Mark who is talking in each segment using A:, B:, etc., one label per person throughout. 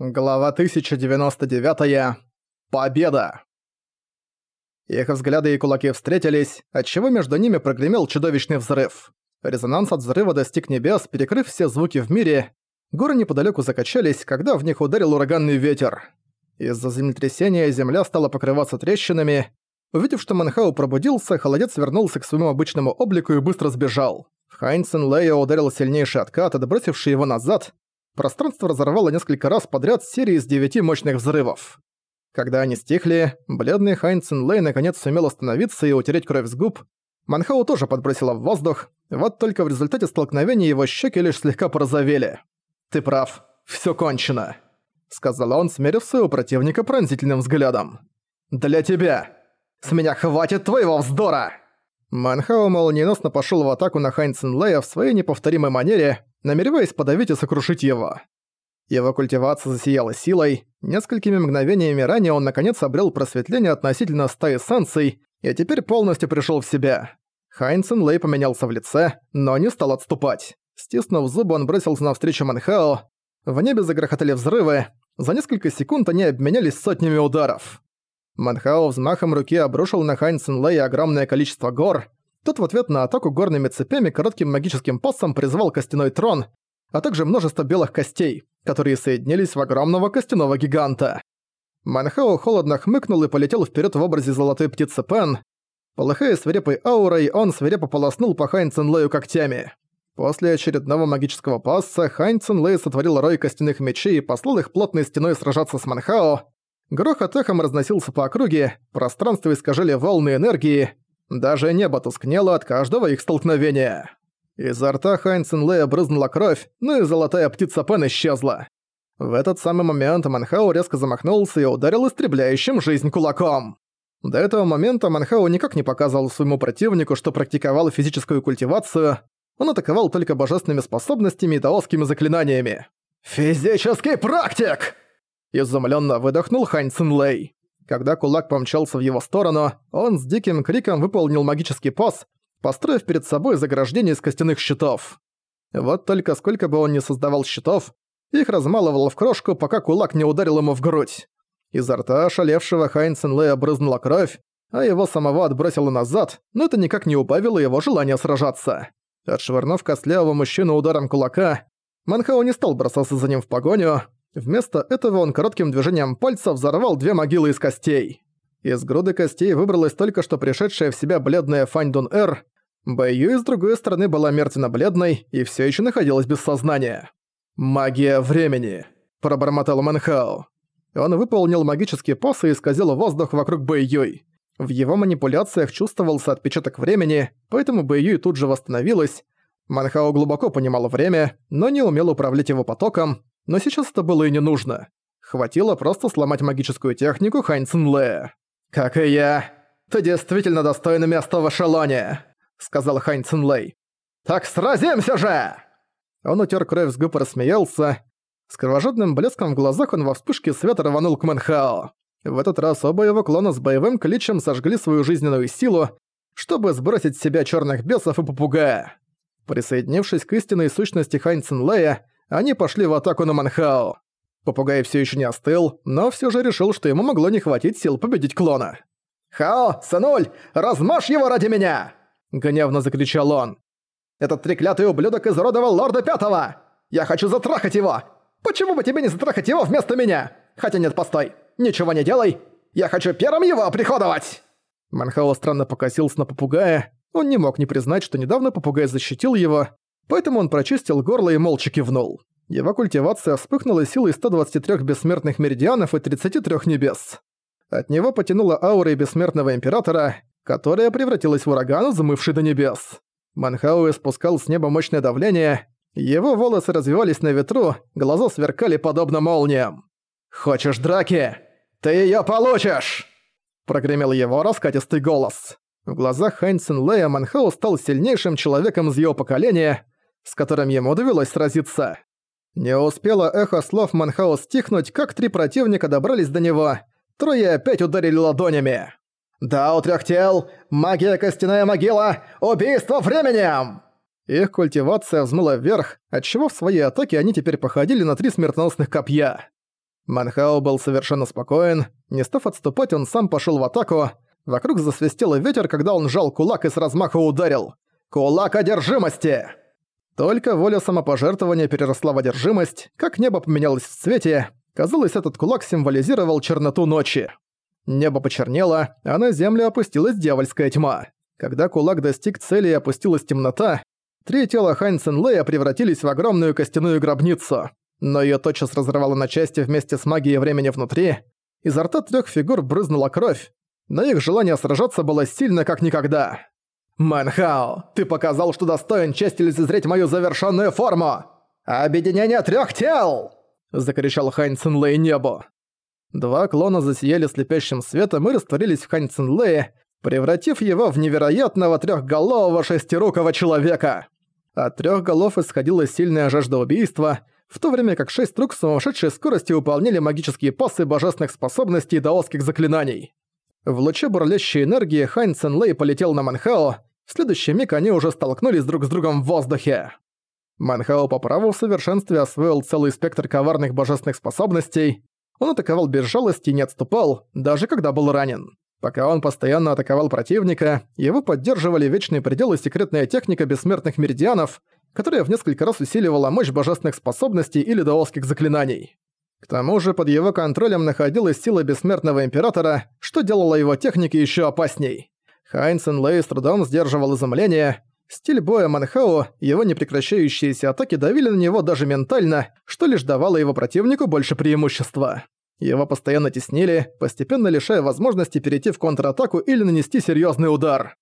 A: Глава 1099. Победа! Их взгляды и кулаки встретились, отчего между ними прогремел чудовищный взрыв. Резонанс от взрыва достиг небес, перекрыв все звуки в мире. Горы неподалеку закачались, когда в них ударил ураганный ветер. Из-за землетрясения земля стала покрываться трещинами. Увидев, что Манхау пробудился, холодец вернулся к своему обычному облику и быстро сбежал. Хайнсен Лея ударил сильнейший откат, отбросивший его назад, пространство разорвало несколько раз подряд серии из девяти мощных взрывов. Когда они стихли, бледный Хайнсен Лей наконец сумел остановиться и утереть кровь с губ. Манхау тоже подбросила в воздух, вот только в результате столкновения его щеки лишь слегка порозовели. «Ты прав, всё кончено», — сказал он, смерив своего противника пронзительным взглядом. «Для тебя! С меня хватит твоего вздора!» Манхао молниеносно пошёл в атаку на Хайнсен Лея в своей неповторимой манере, намереваясь подавить и сокрушить его. Его культивация засияла силой, несколькими мгновениями ранее он наконец обрел просветление относительно стаи санкций и теперь полностью пришел в себя. Хайнсен Лэй поменялся в лице, но не стал отступать. Стиснув зубы, он бросился навстречу Манхао. В небе загрохотали взрывы. За несколько секунд они обменялись сотнями ударов. Манхао взмахом руки обрушил на Хайнсен Лэя огромное количество гор, тот в ответ на атаку горными цепями коротким магическим пассом призвал костяной трон, а также множество белых костей, которые соединились в огромного костяного гиганта. Манхао холодно хмыкнул и полетел вперед в образе золотой птицы Пен. Полыхая свирепой аурой, он свирепо полоснул по Хань Цинлэю когтями. После очередного магического пасса Хань Цинлэй сотворил рой костяных мечей и послал их плотной стеной сражаться с Манхао. Грохот эхом разносился по округе, пространство искажали волны энергии, даже небо тускнело от каждого их столкновения. Изо рта Хайнсен Лея брызнула кровь, ну и золотая птица Пен исчезла. В этот самый момент Манхау резко замахнулся и ударил истребляющим жизнь кулаком. До этого момента Манхау никак не показывал своему противнику, что практиковал физическую культивацию, он атаковал только божественными способностями и даосскими заклинаниями. «Физический практик!» Изумленно выдохнул Хань Цинлэй. Когда кулак помчался в его сторону, он с диким криком выполнил магический пас, построив перед собой заграждение из костяных щитов. Вот только сколько бы он ни создавал щитов, их размалывало в крошку, пока кулак не ударил ему в грудь. Изо рта шалевшего Хайнсен Лея брызнула кровь, а его самого отбросило назад, но это никак не убавило его желания сражаться. Отшвырнув костлявого мужчину ударом кулака, Манхао не стал бросаться за ним в погоню, Вместо этого он коротким движением пальца взорвал две могилы из костей. Из груды костей выбралась только что пришедшая в себя бледная Фань Дун Эр. Бэйю с другой стороны была мертвенно-бледной и все еще находилась без сознания. «Магия времени», – пробормотал Мэнхао. Он выполнил магический пас и исказил воздух вокруг Бэйюй. В его манипуляциях чувствовался отпечаток времени, поэтому Бэйюй тут же восстановилась. Манхао глубоко понимал время, но не умел управлять его потоком, но сейчас это было и не нужно. Хватило просто сломать магическую технику Хань Цинле. «Как и я, ты действительно достойна места в эшелоне», — сказал Хань Цинлэй. «Так сразимся же!» Он утер кровь с губ и рассмеялся. С кровожадным блеском в глазах он во вспышке света рванул к Мэнхао. В этот раз оба его клона с боевым кличем сожгли свою жизненную силу, чтобы сбросить с себя черных бесов и попугая. Присоединившись к истинной сущности Хань Цинлэя, они пошли в атаку на Манхао. Попугай все еще не остыл, но все же решил, что ему могло не хватить сил победить клона. «Хао, сынуль, размажь его ради меня!» Гневно закричал он. «Этот треклятый ублюдок изуродовал лорда пятого! Я хочу затрахать его! Почему бы тебе не затрахать его вместо меня? Хотя нет, постой, ничего не делай! Я хочу первым его приходовать!» Манхао странно покосился на попугая. Он не мог не признать, что недавно попугай защитил его, Поэтому он прочистил горло и молча кивнул. Его культивация вспыхнула силой 123 бессмертных меридианов и 33 небес. От него потянула аурой бессмертного императора, которая превратилась в ураган, взмывший до небес. Манхау испускал с неба мощное давление, его волосы развивались на ветру, глаза сверкали подобно молниям. «Хочешь драки? Ты её получишь!» Прогремел его раскатистый голос. В глазах Хэнсен Лея Манхау стал сильнейшим человеком из его поколения, с которым ему довелось сразиться. Не успело эхо слов Манхао стихнуть, как три противника добрались до него. Трое опять ударили ладонями. «Да, у трёх тел! Магия костяная могила! Убийство временем!» Их культивация взмыла вверх, отчего в своей атаке они теперь походили на три смертоносных копья. Манхао был совершенно спокоен, не став отступать, он сам пошел в атаку. Вокруг засвистел ветер, когда он сжал кулак и с размаха ударил. «Кулак одержимости!» Только воля самопожертвования переросла в одержимость, как небо поменялось в цвете. Казалось, этот кулак символизировал черноту ночи. Небо почернело, а на землю опустилась дьявольская тьма. Когда кулак достиг цели и опустилась темнота, три тела Хань Цинлэя превратились в огромную костяную гробницу. Но её тотчас разорвало на части вместе с магией времени внутри. Изо рта трёх фигур брызнула кровь, но их желание сражаться было сильно как никогда. «Мэнхао, ты показал, что достоин чести лицезреть мою завершенную форму! Объединение трех тел!» – закричал Хань Цинлэй небу. Два клона засияли слепящим светом и растворились в Хань Цинлэе, превратив его в невероятного трехголового шестирукого человека. От трех голов исходила сильная жажда убийства, в то время как шесть рук с сумасшедшей скоростью выполняли магические пасы божественных способностей и даосских заклинаний. В луче бурлящей энергии Хань Ценлэй полетел на Манхао, в следующий миг они уже столкнулись друг с другом в воздухе. Манхао по праву в совершенстве освоил целый спектр коварных божественных способностей. Он атаковал без жалости и не отступал, даже когда был ранен. Пока он постоянно атаковал противника, его поддерживали вечные пределы секретная техника бессмертных меридианов, которая в несколько раз усиливала мощь божественных способностей или даосских заклинаний. К тому же под его контролем находилась сила бессмертного императора, что делало его техники еще опасней. Хайнсен Лэй с трудом сдерживал изумление. Стиль боя Манхао, его непрекращающиеся атаки давили на него даже ментально, что лишь давало его противнику больше преимущества. Его постоянно теснили, постепенно лишая возможности перейти в контратаку или нанести серьезный удар.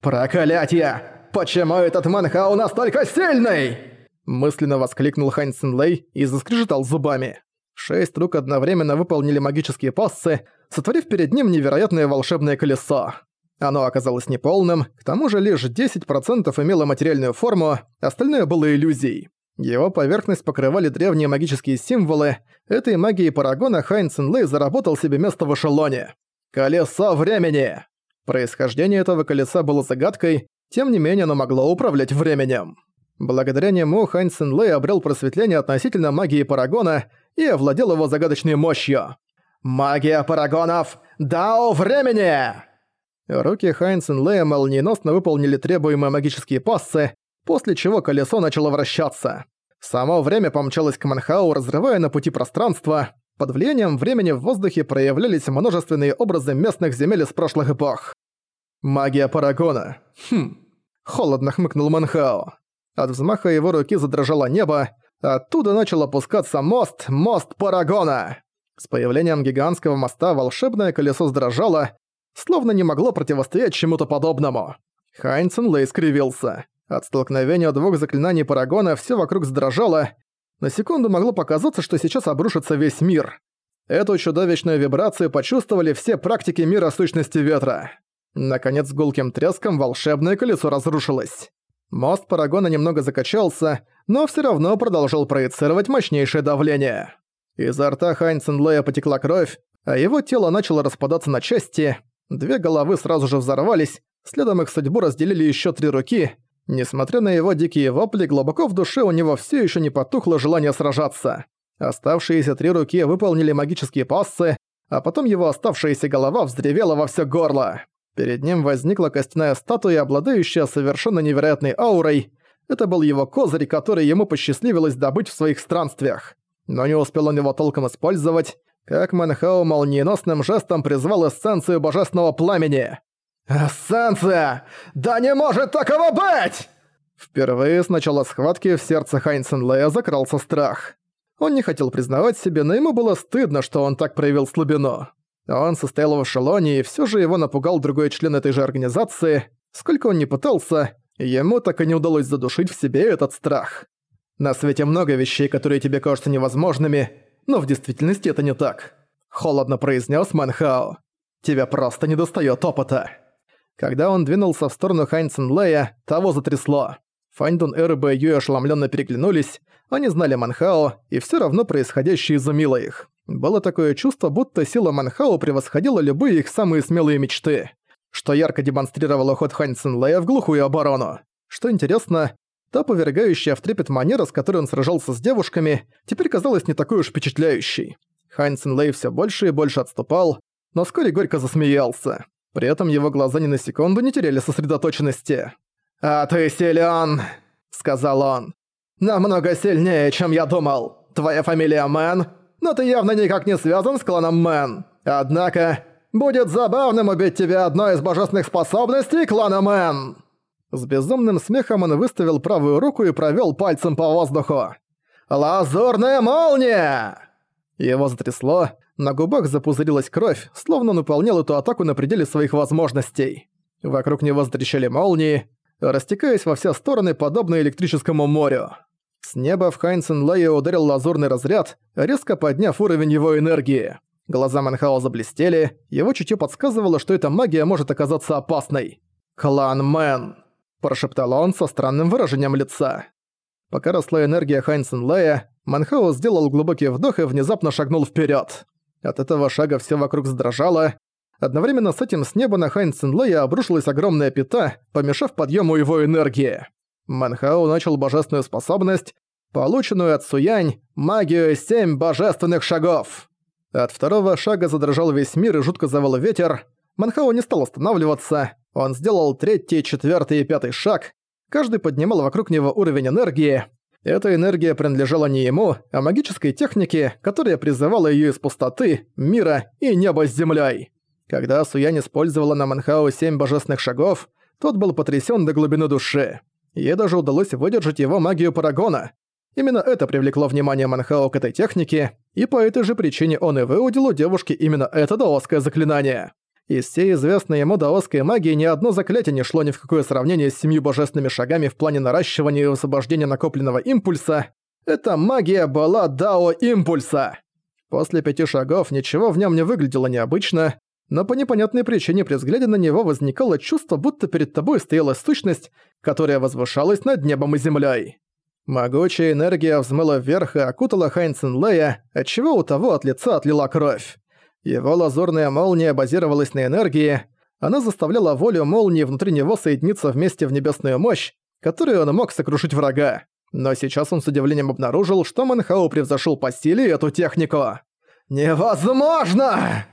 A: «Проклятье! Почему этот Манхао настолько сильный?» Мысленно воскликнул Хань Лэй и заскрежетал зубами. Шесть рук одновременно выполнили магические пассы, сотворив перед ним невероятное волшебное колесо. Оно оказалось неполным, к тому же лишь 10% имело материальную форму, остальное было иллюзией. Его поверхность покрывали древние магические символы, этой магией Парагона Хайн Цинлэй заработал себе место в эшелоне. Колесо времени! Происхождение этого колеса было загадкой, тем не менее оно могло управлять временем. Благодаря нему Хань Цинлэй обрел просветление относительно магии Парагона и овладел его загадочной мощью. «Магия парагонов! Дао времени!» Руки Хайнсен Лея молниеносно выполнили требуемые магические пассы, после чего колесо начало вращаться. Само время помчалось к Манхау, разрывая на пути пространство. Под влиянием времени в воздухе проявлялись множественные образы местных земель из прошлых эпох. «Магия Парагона. Хм». Холодно хмыкнул Манхао. От взмаха его руки задрожало небо, Оттуда начал опускаться мост, мост Парагона. С появлением гигантского моста волшебное колесо сдрожало, словно не могло противостоять чему-то подобному. Хайнсен Лей скривился. От столкновения двух заклинаний Парагона все вокруг сдрожало. На секунду могло показаться, что сейчас обрушится весь мир. Эту чудовищную вибрацию почувствовали все практики мира сущности ветра. Наконец, с гулким треском волшебное колесо разрушилось. Мост Парагона немного закачался, но все равно продолжал проецировать мощнейшее давление. Изо рта Хайнсен Лея потекла кровь, а его тело начало распадаться на части. Две головы сразу же взорвались, следом их судьбу разделили еще три руки. Несмотря на его дикие вопли, глубоко в душе у него все еще не потухло желание сражаться. Оставшиеся три руки выполнили магические пассы, а потом его оставшаяся голова вздревела во все горло. Перед ним возникла костяная статуя, обладающая совершенно невероятной аурой. Это был его козырь, который ему посчастливилось добыть в своих странствиях. Но не успел он его толком использовать, как Манхао молниеносным жестом призвал эссенцию божественного пламени. «Эссенция! Да не может такого быть!» Впервые с начала схватки в сердце Хайнсен Лея закрался страх. Он не хотел признавать себе, но ему было стыдно, что он так проявил слабину. Он состоял в эшелоне, и все же его напугал другой член этой же организации. Сколько он ни пытался, ему так и не удалось задушить в себе этот страх. На свете много вещей, которые тебе кажутся невозможными, но в действительности это не так. Холодно произнес Манхао. Тебя просто не достает опыта. Когда он двинулся в сторону Хайнсен Лея, того затрясло. Фаньдун Эр и Б. Юй ошеломленно переглянулись, они знали Манхао, и все равно происходящее изумило их. Было такое чувство, будто сила Манхао превосходила любые их самые смелые мечты, что ярко демонстрировало ход Хань Цинлэя в глухую оборону. Что интересно, та повергающая в трепет манера, с которой он сражался с девушками, теперь казалась не такой уж впечатляющей. Хайн Цинлэй всё больше и больше отступал, но вскоре горько засмеялся. При этом его глаза ни на секунду не теряли сосредоточенности. «А ты силён!» — сказал он. «Намного сильнее, чем я думал. Твоя фамилия Мэн, но ты явно никак не связан с кланом Мэн. Однако, будет забавным убить тебя одной из божественных способностей клана Мэн!» С безумным смехом он выставил правую руку и провёл пальцем по воздуху. «Лазурная молния!» Его затрясло, на губах запузырилась кровь, словно он эту атаку на пределе своих возможностей. Вокруг него затрещали молнии, растекаясь во все стороны, подобно электрическому морю. С неба в Хайнсен Лэя ударил лазурный разряд, резко подняв уровень его энергии. Глаза Манхао заблестели, его чутье подсказывало, что эта магия может оказаться опасной. «Клан Мэн!» – прошептал он со странным выражением лица. Пока росла энергия Хайнсен Лэя, Манхао сделал глубокий вдох и внезапно шагнул вперед. От этого шага все вокруг задрожало. Одновременно с этим с неба на Хайн Цинлэя обрушилась огромная пята, помешав подъему его энергии. Манхао начал божественную способность, полученную от Суянь, магию семь божественных шагов. От второго шага задрожал весь мир и жутко завыл ветер. Манхао не стал останавливаться. Он сделал третий, четвертый и пятый шаг. Каждый поднимал вокруг него уровень энергии, эта энергия принадлежала не ему, а магической технике, которая призывала её из пустоты, мира и неба с землей. Когда Суянь использовала на Манхао семь божественных шагов, тот был потрясён до глубины души. Ей даже удалось выдержать его магию Парагона. Именно это привлекло внимание Манхао к этой технике, и по этой же причине он и выудил у девушки именно это даосское заклинание. Из всей известной ему даосской магии ни одно заклятие не шло ни в какое сравнение с семью божественными шагами в плане наращивания и освобождения накопленного импульса. Эта магия была дао-импульса. После пяти шагов ничего в нем не выглядело необычно, но по непонятной причине при взгляде на него возникало чувство, будто перед тобой стояла сущность, которая возвышалась над небом и землей. Могучая энергия взмыла вверх и окутала Хайнсен Лея, отчего у того от лица отлила кровь. Его лазурная молния базировалась на энергии, она заставляла волю молнии внутри него соединиться вместе в небесную мощь, которую он мог сокрушить врага. Но сейчас он с удивлением обнаружил, что Манхау превзошел по силе эту технику. «Невозможно!»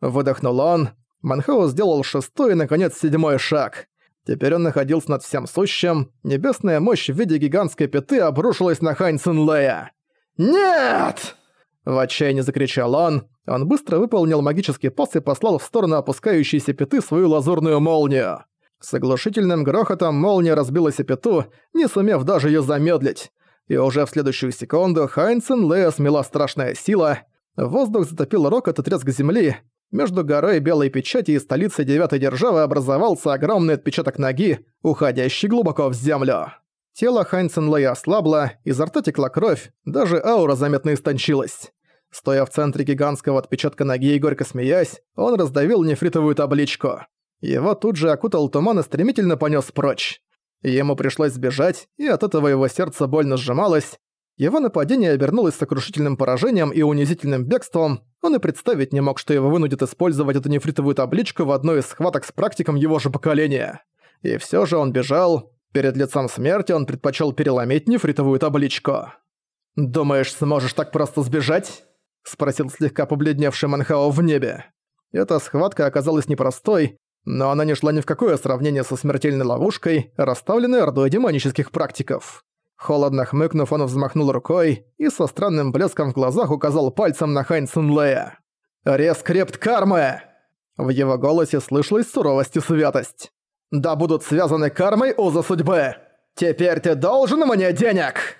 A: Выдохнул он. Манхау сделал шестой и, наконец, седьмой шаг. Теперь он находился над всем сущим. Небесная мощь в виде гигантской пяты обрушилась на Хань Цинлея. «Нет!» В отчаянии закричал он. Он быстро выполнил магический пас и послал в сторону опускающейся пяты свою лазурную молнию. С оглушительным грохотом молния разбилась о пяту, не сумев даже ее замедлить. И уже в следующую секунду Хайнсен Лея смела страшная сила. Воздух затопил рокот и треск земли. Между горой Белой Печати и столицей Девятой Державы образовался огромный отпечаток ноги, уходящий глубоко в землю. Тело Хайнсен Лея ослабло, изо рта текла кровь, даже аура заметно истончилась. Стоя в центре гигантского отпечатка ноги и горько смеясь, он раздавил нефритовую табличку. Его тут же окутал туман и стремительно понёс прочь. Ему пришлось сбежать, и от этого его сердце больно сжималось. Его нападение обернулось сокрушительным поражением и унизительным бегством. Он и представить не мог, что его вынудит использовать эту нефритовую табличку в одной из схваток с практиком его же поколения. И всё же он бежал. Перед лицом смерти он предпочёл переломить нефритовую табличку. «Думаешь, сможешь так просто сбежать?» Спросил слегка побледневший Манхао в небе. Эта схватка оказалась непростой, но она не шла ни в какое сравнение со смертельной ловушкой, расставленной ордой демонических практиков. Холодно хмыкнув, он взмахнул рукой и со странным блеском в глазах указал пальцем на Хань Цинлея. «Рескрепт кармы!» В его голосе слышалась суровость и святость. «Да будут связаны кармой узы судьбы! Теперь ты должен мне денег!»